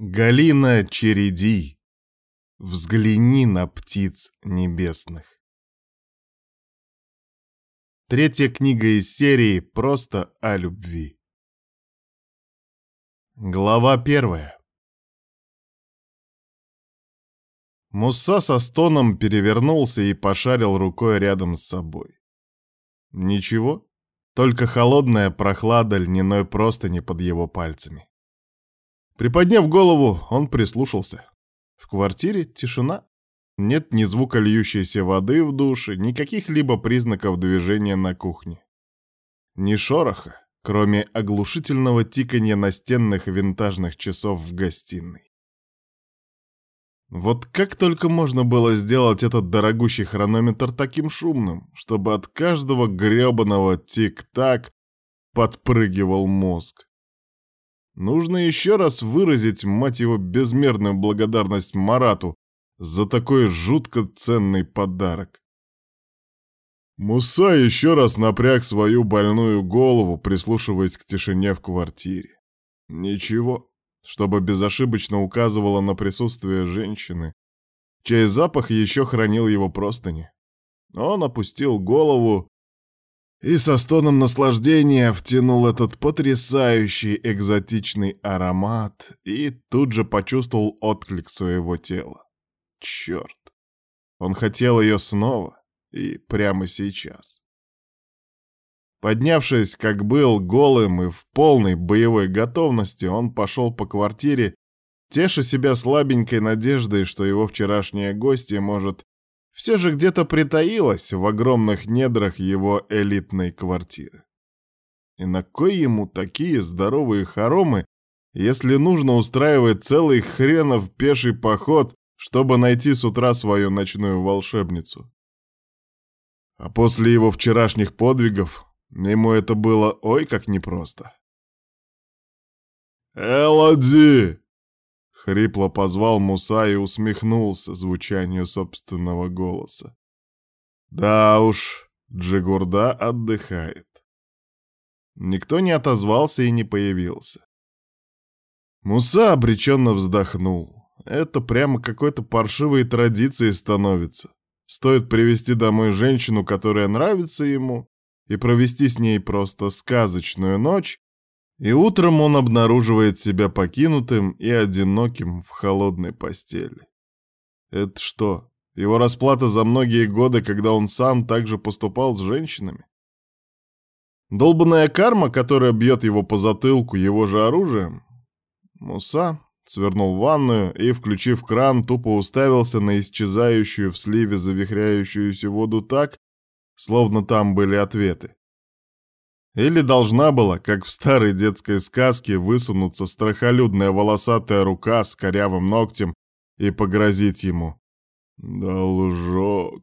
Галина Череди, взгляни на птиц небесных. Третья книга из серии «Просто о любви». Глава первая. Мусса со стоном перевернулся и пошарил рукой рядом с собой. Ничего, только холодная прохлада льняной простыни под его пальцами. Приподняв голову, он прислушался. В квартире тишина. Нет ни звука льющейся воды в душе, ни каких-либо признаков движения на кухне. Ни шороха, кроме оглушительного тиканья настенных винтажных часов в гостиной. Вот как только можно было сделать этот дорогущий хронометр таким шумным, чтобы от каждого грёбаного тик-так подпрыгивал мозг. Нужно еще раз выразить, мать его, безмерную благодарность Марату за такой жутко ценный подарок. Муса еще раз напряг свою больную голову, прислушиваясь к тишине в квартире. Ничего, чтобы безошибочно указывало на присутствие женщины, чей запах еще хранил его простыни. Он опустил голову и со стоном наслаждения втянул этот потрясающий экзотичный аромат и тут же почувствовал отклик своего тела. Черт! Он хотел ее снова и прямо сейчас. Поднявшись, как был, голым и в полной боевой готовности, он пошел по квартире, теша себя слабенькой надеждой, что его вчерашняя гостья может все же где-то притаилась в огромных недрах его элитной квартиры. И на кой ему такие здоровые хоромы, если нужно устраивать целый хренов пеший поход, чтобы найти с утра свою ночную волшебницу? А после его вчерашних подвигов ему это было ой как непросто. «Элоди!» Хрипло позвал Муса и усмехнулся звучанию собственного голоса. Да уж, Джигурда отдыхает. Никто не отозвался и не появился. Муса обреченно вздохнул. Это прямо какой-то паршивой традицией становится. Стоит привести домой женщину, которая нравится ему, и провести с ней просто сказочную ночь, и утром он обнаруживает себя покинутым и одиноким в холодной постели. Это что, его расплата за многие годы, когда он сам также поступал с женщинами? Долбанная карма, которая бьет его по затылку его же оружием? Муса свернул в ванную и, включив кран, тупо уставился на исчезающую в сливе завихряющуюся воду так, словно там были ответы. Или должна была, как в старой детской сказке, высунуться страхолюдная волосатая рука с корявым ногтем и погрозить ему. «Должок».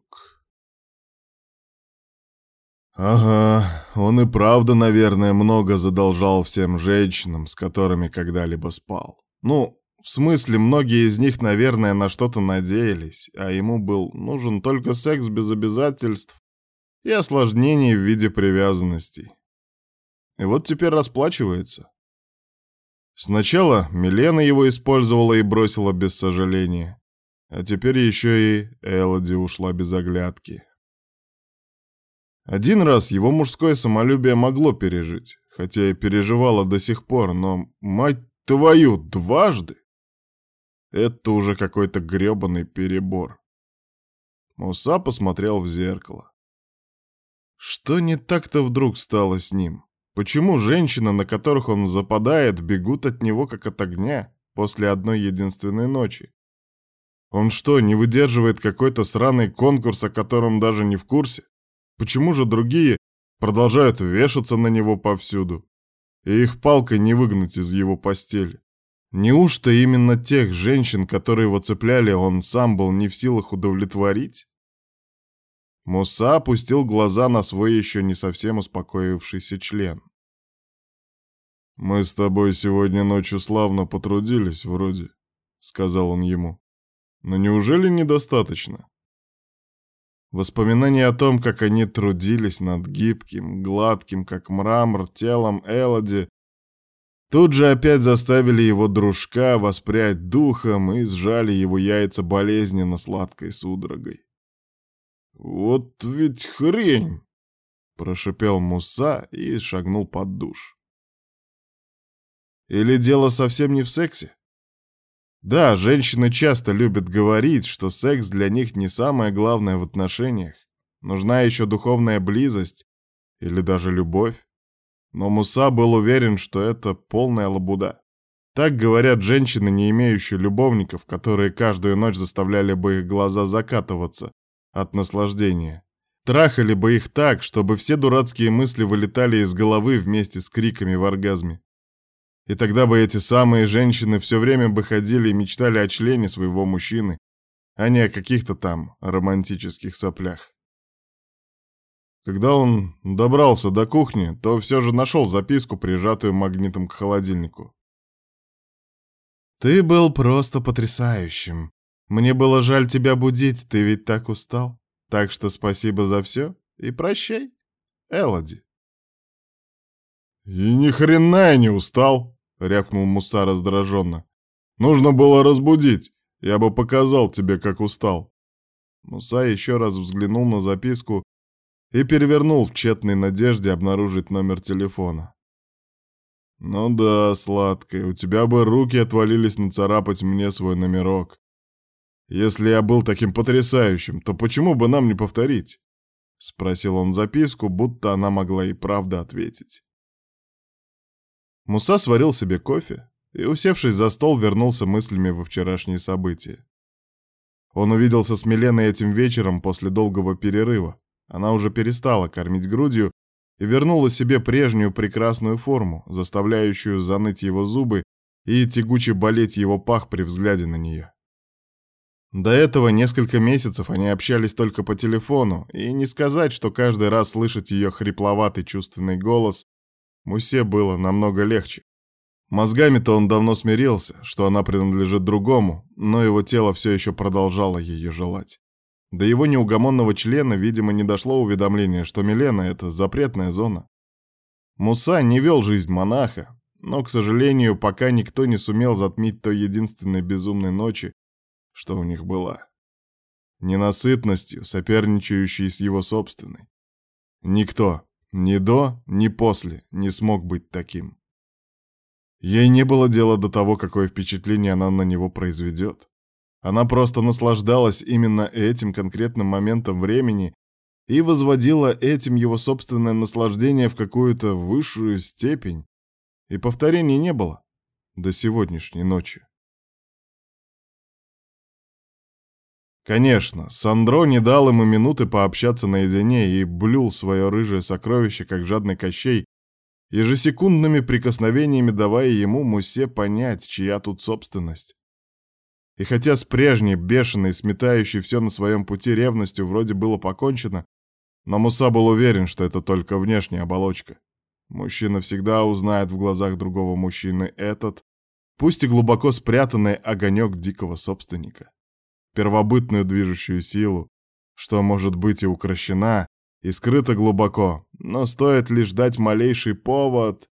Ага, он и правда, наверное, много задолжал всем женщинам, с которыми когда-либо спал. Ну, в смысле, многие из них, наверное, на что-то надеялись, а ему был нужен только секс без обязательств и осложнений в виде привязанностей. И вот теперь расплачивается. Сначала Милена его использовала и бросила без сожаления. А теперь еще и Элоди ушла без оглядки. Один раз его мужское самолюбие могло пережить, хотя и переживало до сих пор, но, мать твою, дважды? Это уже какой-то грёбаный перебор. Муса посмотрел в зеркало. Что не так-то вдруг стало с ним? Почему женщины, на которых он западает, бегут от него как от огня после одной единственной ночи? Он что, не выдерживает какой-то сраный конкурс, о котором даже не в курсе? Почему же другие продолжают вешаться на него повсюду? И их палкой не выгнать из его постели? Неужто именно тех женщин, которые его цепляли, он сам был не в силах удовлетворить? Муса опустил глаза на свой еще не совсем успокоившийся член. «Мы с тобой сегодня ночью славно потрудились, вроде», — сказал он ему. «Но неужели недостаточно?» Воспоминания о том, как они трудились над гибким, гладким, как мрамор, телом Элоди, Тут же опять заставили его дружка воспрять духом и сжали его яйца болезненно сладкой судорогой. «Вот ведь хрень!» — прошипел Муса и шагнул под душ. Или дело совсем не в сексе? Да, женщины часто любят говорить, что секс для них не самое главное в отношениях. Нужна еще духовная близость или даже любовь. Но Муса был уверен, что это полная лабуда. Так говорят женщины, не имеющие любовников, которые каждую ночь заставляли бы их глаза закатываться от наслаждения. Трахали бы их так, чтобы все дурацкие мысли вылетали из головы вместе с криками в оргазме. И тогда бы эти самые женщины все время бы ходили и мечтали о члене своего мужчины, а не о каких-то там романтических соплях. Когда он добрался до кухни, то все же нашел записку, прижатую магнитом к холодильнику. «Ты был просто потрясающим. Мне было жаль тебя будить, ты ведь так устал. Так что спасибо за все и прощай, Элоди». «И ни хрена я не устал», — рявкнул Муса раздраженно. «Нужно было разбудить. Я бы показал тебе, как устал». Муса еще раз взглянул на записку и перевернул в тщетной надежде обнаружить номер телефона. «Ну да, сладкая, у тебя бы руки отвалились нацарапать мне свой номерок. Если я был таким потрясающим, то почему бы нам не повторить?» — спросил он записку, будто она могла и правда ответить. Муса сварил себе кофе и, усевшись за стол, вернулся мыслями во вчерашние события. Он увиделся с Миленой этим вечером после долгого перерыва. Она уже перестала кормить грудью и вернула себе прежнюю прекрасную форму, заставляющую заныть его зубы и тягуче болеть его пах при взгляде на нее. До этого несколько месяцев они общались только по телефону, и не сказать, что каждый раз слышать ее хрипловатый чувственный голос Мусе было намного легче. Мозгами-то он давно смирился, что она принадлежит другому, но его тело все еще продолжало ее желать. До его неугомонного члена, видимо, не дошло уведомление, что Милена — это запретная зона. Муса не вел жизнь монаха, но, к сожалению, пока никто не сумел затмить той единственной безумной ночи, что у них была. Ненасытностью, соперничающей с его собственной. Никто, ни до, ни после не смог быть таким. Ей не было дела до того, какое впечатление она на него произведет. Она просто наслаждалась именно этим конкретным моментом времени и возводила этим его собственное наслаждение в какую-то высшую степень. И повторений не было до сегодняшней ночи. Конечно, Сандро не дал ему минуты пообщаться наедине и блюл свое рыжее сокровище, как жадный кощей, ежесекундными прикосновениями давая ему, Мусе, понять, чья тут собственность. И хотя с прежней, бешеной, сметающей все на своем пути ревностью вроде было покончено, но Муса был уверен, что это только внешняя оболочка. Мужчина всегда узнает в глазах другого мужчины этот, пусть и глубоко спрятанный огонек дикого собственника первобытную движущую силу, что может быть и укращена, и скрыта глубоко, но стоит лишь дать малейший повод,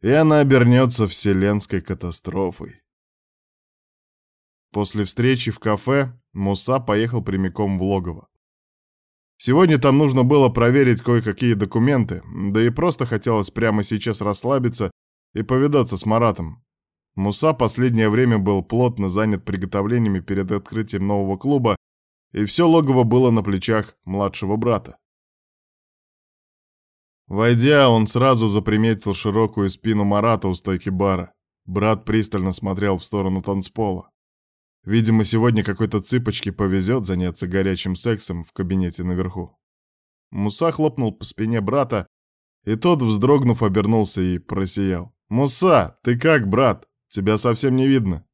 и она обернется вселенской катастрофой. После встречи в кафе Муса поехал прямиком в логово. Сегодня там нужно было проверить кое-какие документы, да и просто хотелось прямо сейчас расслабиться и повидаться с Маратом, Муса последнее время был плотно занят приготовлениями перед открытием нового клуба, и все логово было на плечах младшего брата. Войдя, он сразу заприметил широкую спину Марата у стойки бара. Брат пристально смотрел в сторону танцпола. Видимо, сегодня какой-то цыпочке повезет заняться горячим сексом в кабинете наверху. Муса хлопнул по спине брата, и тот, вздрогнув, обернулся и просиял. «Муса, ты как, брат?» Тебя совсем не видно.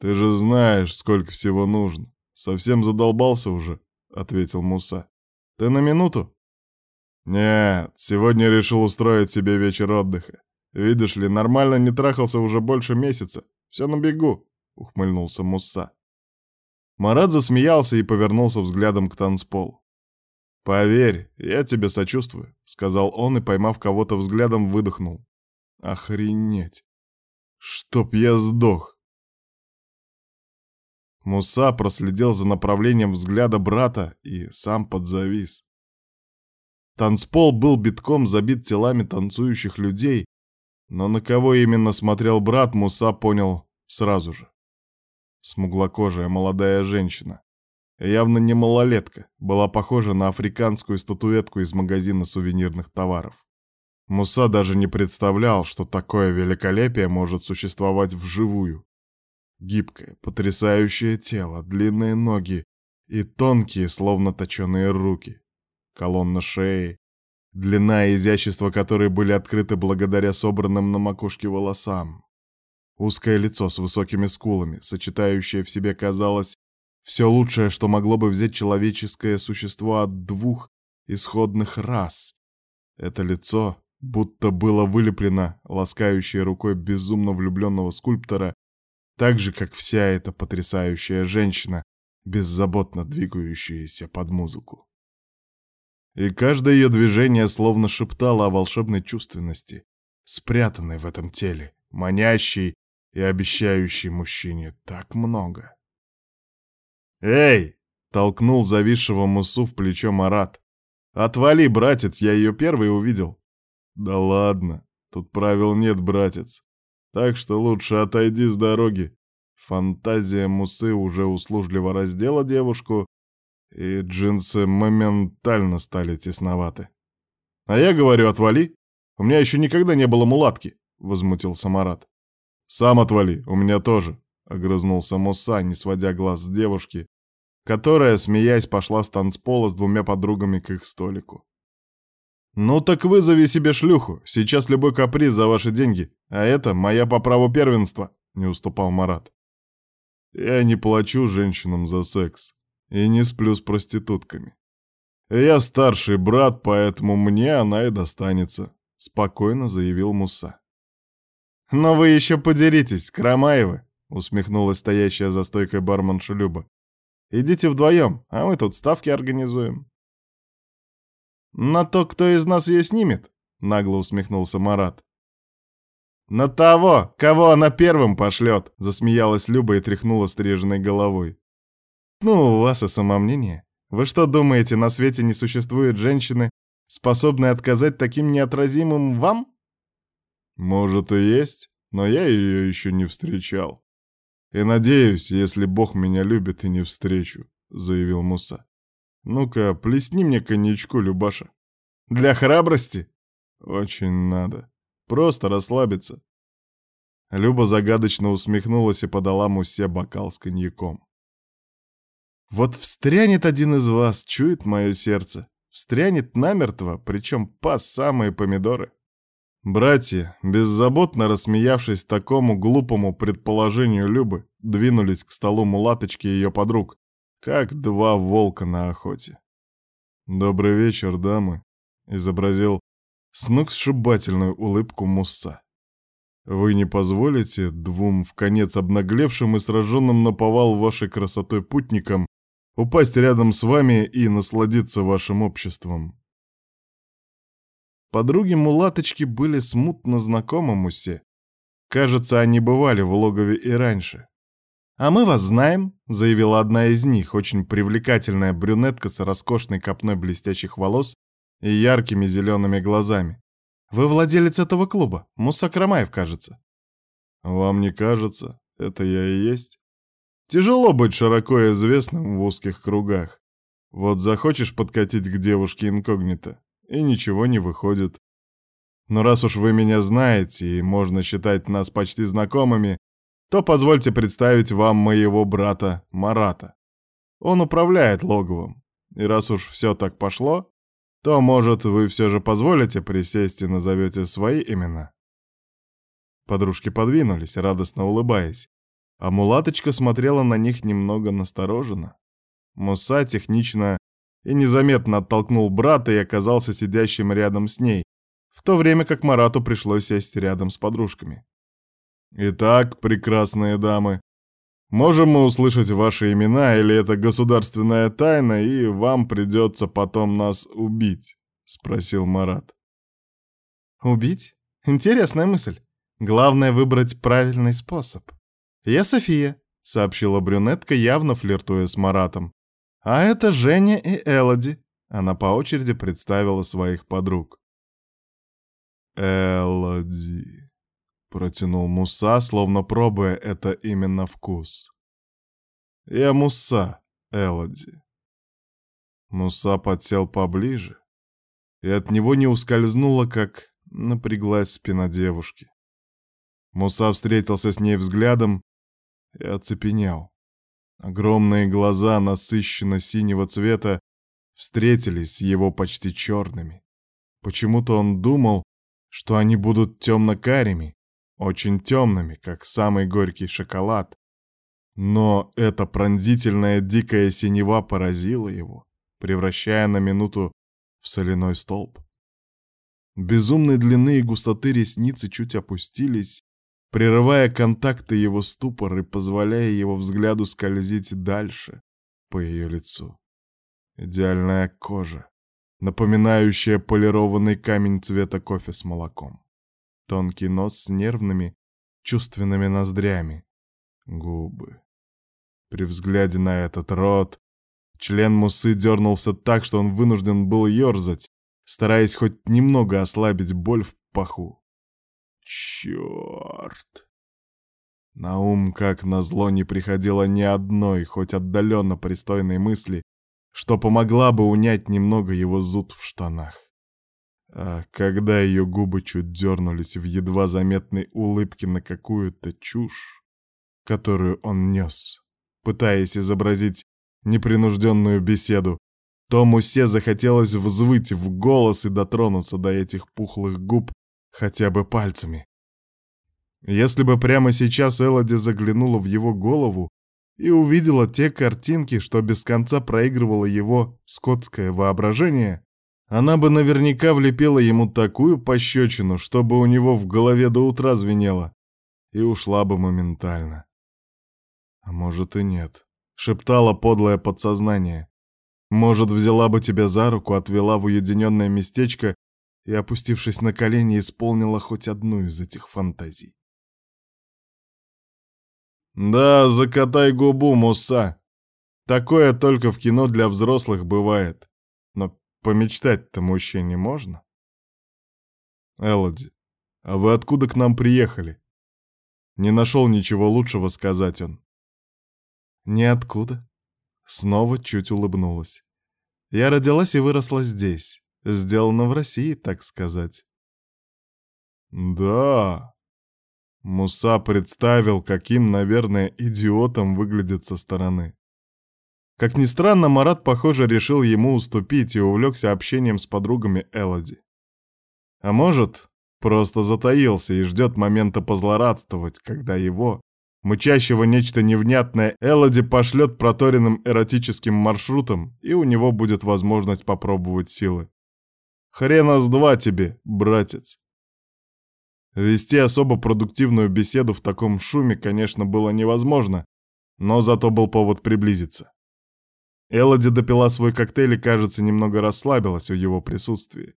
Ты же знаешь, сколько всего нужно. Совсем задолбался уже, ответил Муса. Ты на минуту? Нет, сегодня решил устроить себе вечер отдыха. Видишь ли, нормально не трахался уже больше месяца. Все на бегу, ухмыльнулся Муса. Марат засмеялся и повернулся взглядом к танцполу. «Поверь, я тебе сочувствую», — сказал он и, поймав кого-то взглядом, выдохнул. Охренеть! Чтоб я сдох! Муса проследил за направлением взгляда брата и сам подзавис. Танцпол был битком забит телами танцующих людей, но на кого именно смотрел брат, Муса понял сразу же. Смуглокожая молодая женщина, явно не малолетка, была похожа на африканскую статуэтку из магазина сувенирных товаров. Муса даже не представлял, что такое великолепие может существовать вживую. Гибкое, потрясающее тело, длинные ноги и тонкие, словно точеные руки. Колонна шеи, длина и изящество которой были открыты благодаря собранным на макушке волосам. Узкое лицо с высокими скулами, сочетающее в себе, казалось, все лучшее, что могло бы взять человеческое существо от двух исходных рас. Это лицо будто было вылеплено ласкающей рукой безумно влюбленного скульптора, так же, как вся эта потрясающая женщина, беззаботно двигающаяся под музыку. И каждое ее движение словно шептало о волшебной чувственности, спрятанной в этом теле, манящей и обещающей мужчине так много. «Эй!» — толкнул зависшего Мусу в плечо Марат. «Отвали, братец, я ее первый увидел». «Да ладно, тут правил нет, братец. Так что лучше отойди с дороги». Фантазия Мусы уже услужливо раздела девушку, и джинсы моментально стали тесноваты. «А я говорю, отвали. У меня еще никогда не было мулатки», — возмутился Марат. «Сам отвали, у меня тоже», — огрызнулся Муса, не сводя глаз с девушки, которая, смеясь, пошла с танцпола с двумя подругами к их столику. «Ну так вызови себе шлюху, сейчас любой каприз за ваши деньги, а это моя по праву первенства», — не уступал Марат. «Я не плачу женщинам за секс и не сплю с проститутками. Я старший брат, поэтому мне она и достанется», — спокойно заявил Муса. «Но вы еще подеритесь, Крамаевы», — усмехнулась стоящая за стойкой барменша Люба. Идите вдвоем, а мы тут ставки организуем». «На то, кто из нас ее снимет?» — нагло усмехнулся Марат. «На того, кого она первым пошлет!» — засмеялась Люба и тряхнула стриженной головой. «Ну, у вас и самомнение. Вы что думаете, на свете не существует женщины, способной отказать таким неотразимым вам?» «Может и есть, но я ее еще не встречал», «И надеюсь, если Бог меня любит, и не встречу», — заявил Муса. «Ну-ка, плесни мне коньячку, Любаша». «Для храбрости?» «Очень надо. Просто расслабиться». Люба загадочно усмехнулась и подала Мусе бокал с коньяком. «Вот встрянет один из вас, чует мое сердце. Встрянет намертво, причем по самые помидоры». Братья, беззаботно рассмеявшись такому глупому предположению Любы, двинулись к столу мулаточки и ее подруг, как два волка на охоте. «Добрый вечер, дамы», — изобразил сногсшибательную улыбку Мусса. «Вы не позволите двум в конец обнаглевшим и сраженным наповал вашей красотой путникам упасть рядом с вами и насладиться вашим обществом?» Подруги мулаточки были смутно знакомы Мусе. Кажется, они бывали в логове и раньше. «А мы вас знаем», — заявила одна из них, очень привлекательная брюнетка с роскошной копной блестящих волос и яркими зелеными глазами. «Вы владелец этого клуба, Муса Крамаев, кажется». «Вам не кажется? Это я и есть. Тяжело быть широко известным в узких кругах. Вот захочешь подкатить к девушке инкогнито, и ничего не выходит. Но раз уж вы меня знаете и можно считать нас почти знакомыми, то позвольте представить вам моего брата Марата. Он управляет логовом. И раз уж все так пошло, то, может, вы все же позволите присесть и назовете свои имена?» Подружки подвинулись, радостно улыбаясь, а мулаточка смотрела на них немного настороженно. Муса технично и незаметно оттолкнул брата и оказался сидящим рядом с ней, в то время как Марату пришлось сесть рядом с подружками. «Итак, прекрасные дамы, можем мы услышать ваши имена, или это государственная тайна, и вам придется потом нас убить?» — спросил Марат. «Убить? Интересная мысль. Главное выбрать правильный способ. Я София, сообщила брюнетка, явно флиртуя с Маратом. А это Женя и Элоди. Она по очереди представила своих подруг. Элоди, протянул Муса, словно пробуя это именно вкус. Я Муса, Элоди. Муса подсел поближе, и от него не ускользнуло, как напряглась спина девушки. Муса встретился с ней взглядом и оцепенел. Огромные глаза насыщенно-синего цвета встретились с его почти черными. Почему-то он думал, что они будут темно-карими, очень темными, как самый горький шоколад. Но эта пронзительная дикая синева поразила его, превращая на минуту в соляной столб. Безумной длины и густоты ресницы чуть опустились, прерывая контакты его ступор и позволяя его взгляду скользить дальше по ее лицу. Идеальная кожа, напоминающая полированный камень цвета кофе с молоком. Тонкий нос с нервными, чувственными ноздрями. Губы. При взгляде на этот рот член Мусы дернулся так, что он вынужден был ерзать, стараясь хоть немного ослабить боль в паху. Черт! На ум, как назло, не приходило ни одной, хоть отдаленно пристойной мысли, что помогла бы унять немного его зуд в штанах. А когда ее губы чуть дернулись в едва заметной улыбке на какую-то чушь, которую он нес, пытаясь изобразить непринужденную беседу, то Мусе захотелось взвыть в голос и дотронуться до этих пухлых губ хотя бы пальцами. Если бы прямо сейчас Элоди заглянула в его голову и увидела те картинки, что без конца проигрывало его скотское воображение, она бы наверняка влепила ему такую пощечину, чтобы у него в голове до утра звенело, и ушла бы моментально. А может и нет, шептало подлое подсознание. Может, взяла бы тебя за руку, отвела в уединенное местечко и, опустившись на колени, исполнила хоть одну из этих фантазий. Да, закатай губу, Муса. Такое только в кино для взрослых бывает. Помечтать-то мужчине можно? Элоди, а вы откуда к нам приехали? Не нашел ничего лучшего сказать он. Ниоткуда. Снова чуть улыбнулась. Я родилась и выросла здесь. Сделана в России, так сказать. Да. Муса представил, каким, наверное, идиотом выглядит со стороны. Как ни странно, Марат, похоже, решил ему уступить и увлекся общением с подругами Элоди. А может, просто затаился и ждет момента позлорадствовать, когда его, Мычащего нечто невнятное Элоди пошлет проторенным эротическим маршрутом, и у него будет возможность попробовать силы. Хрена с два тебе, братец. Вести особо продуктивную беседу в таком шуме, конечно, было невозможно, но зато был повод приблизиться. Элоди допила свой коктейль и, кажется, немного расслабилась в его присутствии.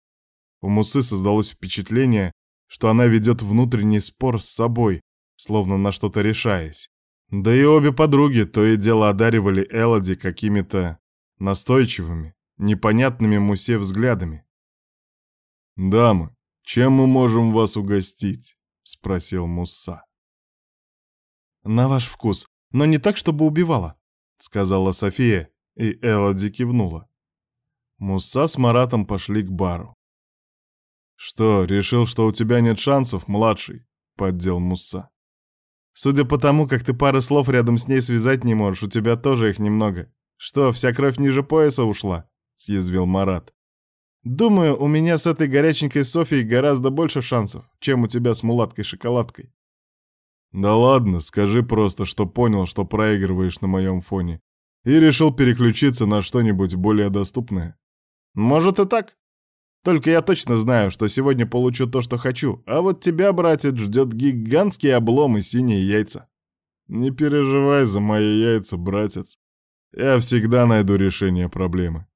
У Мусы создалось впечатление, что она ведет внутренний спор с собой, словно на что-то решаясь. Да и обе подруги то и дело одаривали Элоди какими-то настойчивыми, непонятными Мусе взглядами. «Дамы, чем мы можем вас угостить?» — спросил Муса. «На ваш вкус, но не так, чтобы убивала», — сказала София, и Элоди кивнула. Муса с Маратом пошли к бару. «Что, решил, что у тебя нет шансов, младший?» — поддел Муса. Судя по тому, как ты пары слов рядом с ней связать не можешь, у тебя тоже их немного. Что, вся кровь ниже пояса ушла?» — съязвил Марат. «Думаю, у меня с этой горяченькой Софией гораздо больше шансов, чем у тебя с мулаткой-шоколадкой». «Да ладно, скажи просто, что понял, что проигрываешь на моем фоне, и решил переключиться на что-нибудь более доступное». «Может и так», только я точно знаю, что сегодня получу то, что хочу, а вот тебя, братец, ждет гигантский облом и синие яйца. Не переживай за мои яйца, братец. Я всегда найду решение проблемы.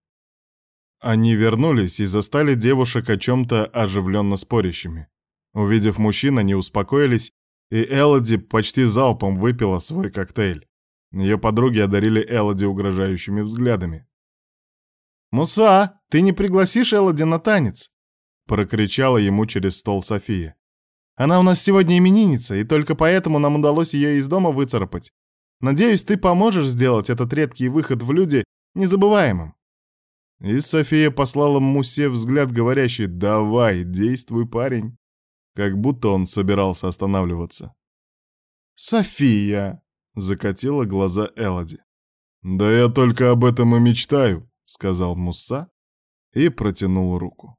Они вернулись и застали девушек о чем-то оживленно спорящими. Увидев мужчин, они успокоились, и Элоди почти залпом выпила свой коктейль. Ее подруги одарили Элоди угрожающими взглядами. «Муса, ты не пригласишь Элоди на танец?» — прокричала ему через стол София. «Она у нас сегодня именинница, и только поэтому нам удалось ее из дома выцарапать. Надеюсь, ты поможешь сделать этот редкий выход в люди незабываемым». И София послала Мусе взгляд, говорящий «Давай, действуй, парень», как будто он собирался останавливаться. «София!» — закатила глаза Элоди. «Да я только об этом и мечтаю», — сказал Муса и протянул руку.